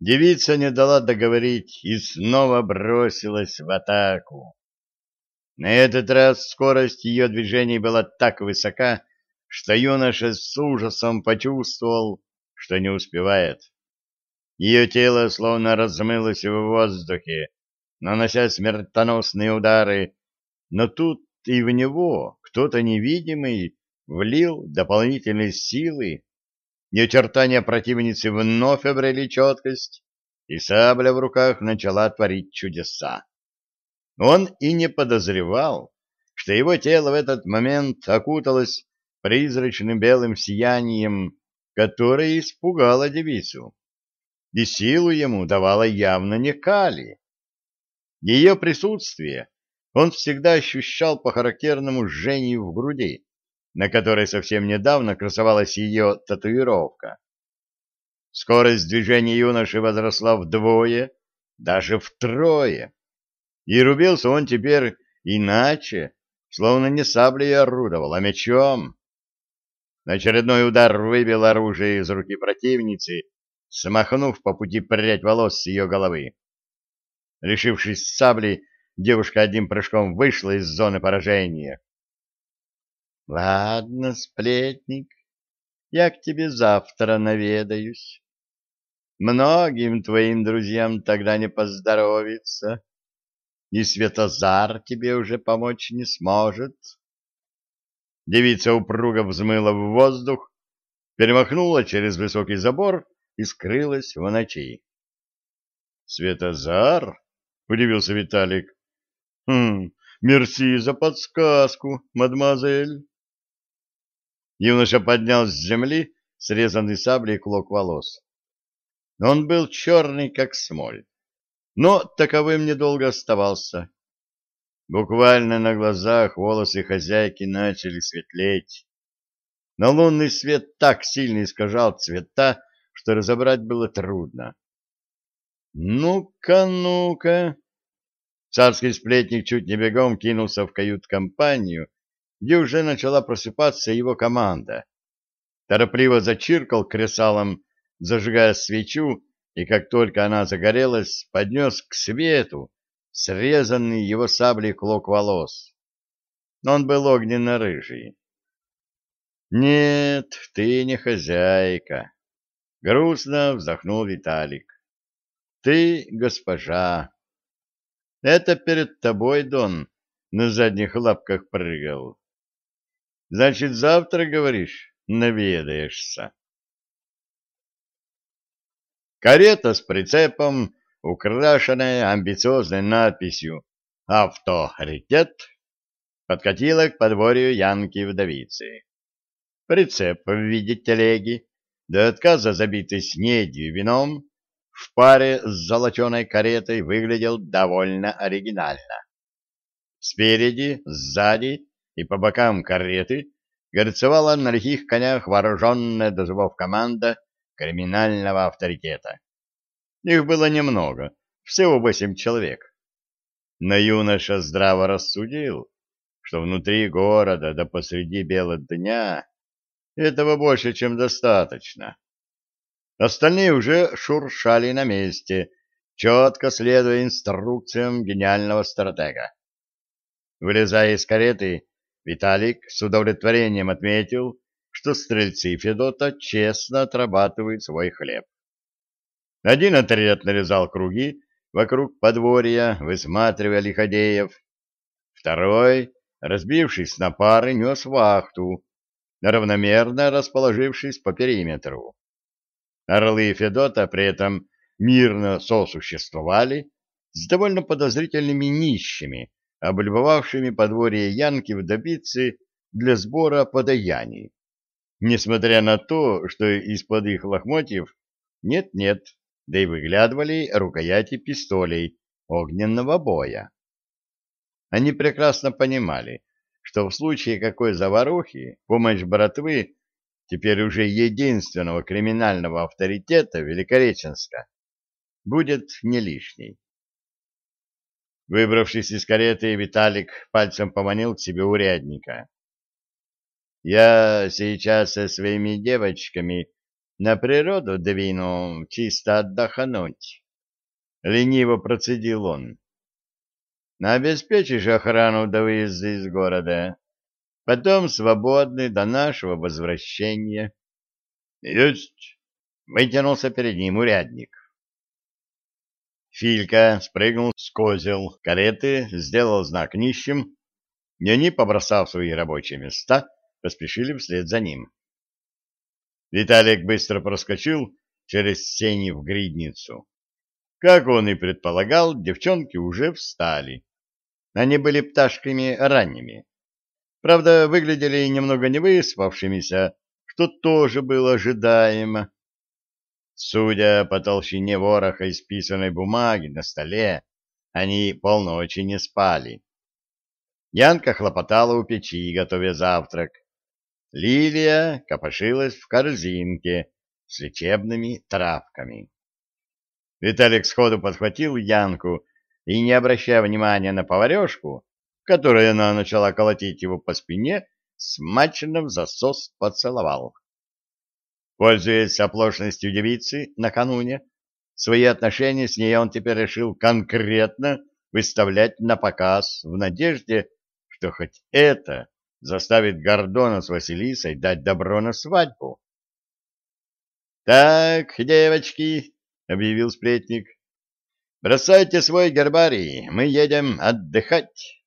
Девица не дала договорить и снова бросилась в атаку. На этот раз скорость ее движений была так высока, что юноша с ужасом почувствовал, что не успевает. Ее тело словно размылось в воздухе, нанося смертоносные удары, но тут и в него кто-то невидимый влил дополнительные силы, и очертания противницы вновь обрели четкость, и сабля в руках начала творить чудеса. Он и не подозревал, что его тело в этот момент окуталось призрачным белым сиянием, которое испугало девицу. И силу ему давала явно не Кали. Ее присутствие он всегда ощущал по характерному жжению в груди, на которой совсем недавно красовалась ее татуировка. Скорость движения юноши возросла вдвое, даже втрое. И рубился он теперь иначе, словно не саблей орудовал, а мечом. Очередной удар выбил оружие из руки противницы, смахнув по пути прядь волос с ее головы. Лишившись сабли, девушка одним прыжком вышла из зоны поражения. — Ладно, сплетник, я к тебе завтра наведаюсь. Многим твоим друзьям тогда не поздоровится и Светозар тебе уже помочь не сможет. Девица упруго взмыла в воздух, перемахнула через высокий забор и скрылась в ночи. — Светозар? — удивился Виталик. — Хм, мерси за подсказку, мадемуазель. Юноша поднял с земли срезанный саблей клок волос. Он был черный, как смоль но таковым недолго оставался. Буквально на глазах волосы хозяйки начали светлеть. Но лунный свет так сильно искажал цвета, что разобрать было трудно. «Ну-ка, ну-ка!» Царский сплетник чуть не бегом кинулся в кают-компанию, где уже начала просыпаться его команда. Торопливо зачиркал кресалом, зажигая свечу, и как только она загорелась, поднес к свету срезанный его саблей клок волос. Он был огненно-рыжий. «Нет, ты не хозяйка», — грустно вздохнул Виталик. «Ты госпожа. Это перед тобой, Дон, на задних лапках прыгал. Значит, завтра, говоришь, наведаешься». Карета с прицепом, украшенная амбициозной надписью «Авторитет», подкатила к подворью Янки-вдовицы. Прицеп в виде телеги, до отказа забитый снедью и вином, в паре с золоченой каретой выглядел довольно оригинально. Спереди, сзади и по бокам кареты горцевала на лихих конях вооруженная до зубов команда криминального авторитета. Их было немного, всего восемь человек. Но юноша здраво рассудил, что внутри города да посреди бела дня этого больше, чем достаточно. Остальные уже шуршали на месте, четко следуя инструкциям гениального стратега. Вылезая из кареты, Виталик с удовлетворением отметил, что стрельцы Федота честно отрабатывают свой хлеб. Один отряд нарезал круги вокруг подворья, высматривая лиходеев. Второй, разбившись на пары, нес вахту, равномерно расположившись по периметру. Орлы Федота при этом мирно сосуществовали с довольно подозрительными нищими, облюбовавшими подворье Янки в добице для сбора подаяний несмотря на то, что из-под их лохмотьев нет-нет, да и выглядывали рукояти пистолей огненного боя. Они прекрасно понимали, что в случае какой заварухи помощь братвы, теперь уже единственного криминального авторитета Великореченска, будет не лишней. Выбравшись из кареты, Виталик пальцем поманил к себе урядника. Я сейчас со своими девочками на природу двину, чисто отдохнуть. Лениво процедил он. Обеспечишь охрану до выезда из города. Потом свободный до нашего возвращения. Есть! Вытянулся перед ним урядник. Филька спрыгнул с козел кареты, сделал знак нищим, и они, побросав свои рабочие места, поспешили вслед за ним. Виталик быстро проскочил через сени в гридницу. Как он и предполагал, девчонки уже встали. Они были пташками ранними. Правда, выглядели немного невыспавшимися, что тоже было ожидаемо. Судя по толщине вороха исписанной бумаги на столе, они полночи не спали. Янка хлопотала у печи, готовя завтрак. Лилия копошилась в корзинке с лечебными травками. Виталик сходу подхватил Янку и, не обращая внимания на поварешку, которая она начала колотить его по спине, смачно в засос поцеловал. Пользуясь оплошностью девицы накануне, свои отношения с ней он теперь решил конкретно выставлять на показ в надежде, что хоть это заставит Гордона с Василисой дать добро на свадьбу. — Так, девочки, — объявил сплетник, — бросайте свой гербарий, мы едем отдыхать.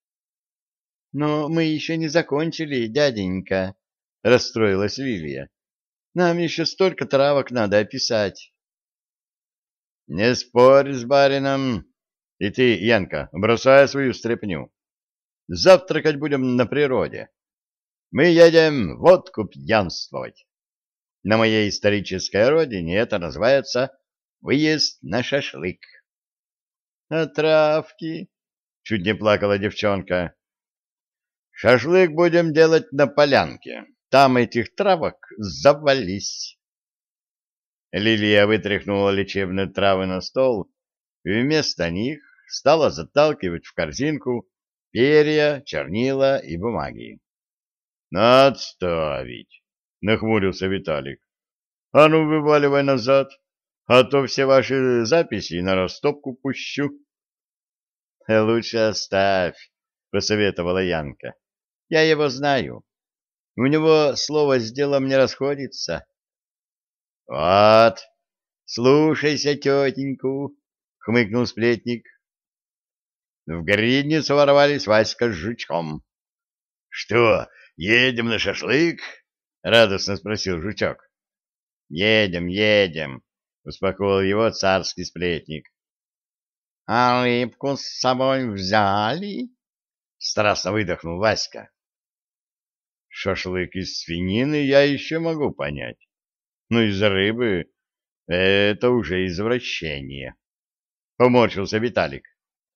— Но мы еще не закончили, дяденька, — расстроилась Лилия. — Нам еще столько травок надо описать. — Не спорь с барином. И ты, Янка, бросай свою стряпню. Завтракать будем на природе. Мы едем водку пьянствовать. На моей исторической родине это называется выезд на шашлык. — А травки? — чуть не плакала девчонка. — Шашлык будем делать на полянке. Там этих травок завались. Лилия вытряхнула лечебные травы на стол и вместо них стала заталкивать в корзинку перья, чернила и бумаги. «Отставить!» — нахмурился Виталик. «А ну, вываливай назад, а то все ваши записи на растопку пущу». «Лучше оставь», — посоветовала Янка. «Я его знаю. У него слово с делом не расходится». «Вот, слушайся тетеньку», — хмыкнул сплетник. В гридницу ворвались Васька с жучком. — Что, Едем на шашлык? — радостно спросил жучок. — Едем, едем, — успокоил его царский сплетник. — А рыбку с собой взяли? — страстно выдохнул Васька. — Шашлык из свинины я еще могу понять. Но из рыбы это уже извращение. Поморщился Виталик.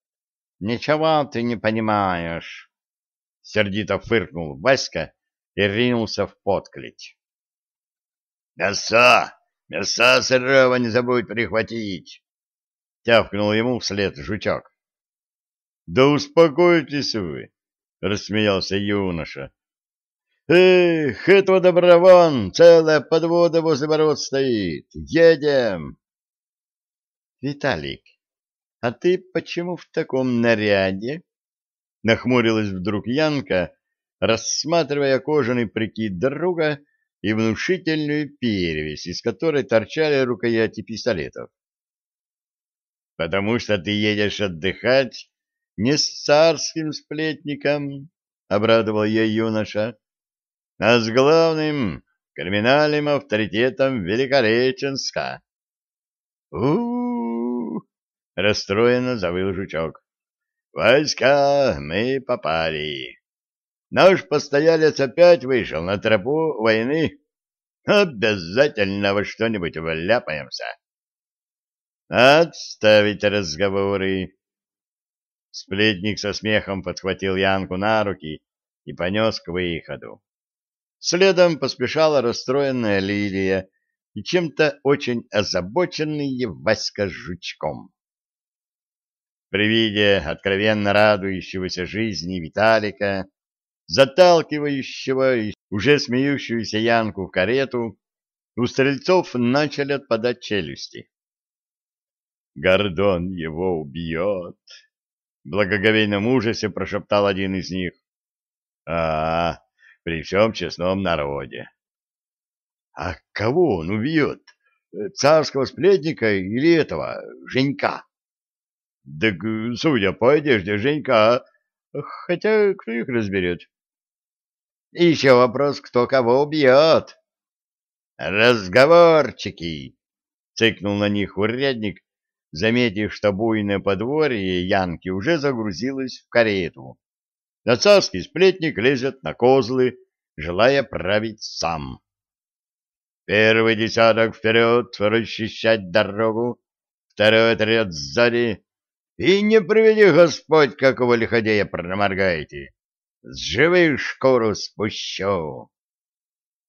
— Ничего ты не понимаешь. — сердито фыркнул Васька и ринулся в подклеть. — Мяса! Мяса сырого не забудь прихватить! — тявкнул ему вслед жучок. — Да успокойтесь вы! — рассмеялся юноша. — Эх, этого добра вон, целая подвода возле ворот стоит. Едем! — Виталик, а ты почему в таком наряде? Нахмурилась вдруг Янка, рассматривая кожаный прикид друга и внушительную перевесь, из которой торчали рукояти пистолетов. «Потому что ты едешь отдыхать не с царским сплетником», — обрадовал я юноша, — «а с главным криминальным авторитетом Великореченска». «У-у-у!» — расстроенно завыл жучок. Войска мы попали. Наш постоялец опять вышел на тропу войны. Обязательно во что-нибудь вляпаемся. Отставить разговоры. Сплетник со смехом подхватил Янку на руки и понес к выходу. Следом поспешала расстроенная Лилия и чем-то очень озабоченный Васька с жучком. При виде откровенно радующегося жизни Виталика, заталкивающего уже смеющуюся Янку в карету, у стрельцов начали отпадать челюсти. «Гордон его убьет!» — в благоговейном ужасе прошептал один из них. «А, при всем честном народе!» «А кого он убьет? Царского сплетника или этого, Женька?» «Да, судя по одежде, Женька, хотя кто их разберет?» Еще вопрос, кто кого убьет. «Разговорчики!» — цыкнул на них урядник, заметив, что буйное подворье Янки уже загрузилось в карету. А царский сплетник лезет на козлы, желая править сам. Первый десяток вперед, расчищать дорогу, второй отряд сзади, и не приведи Господь, какого лиходея проморгаете. С живых шкуру спущу.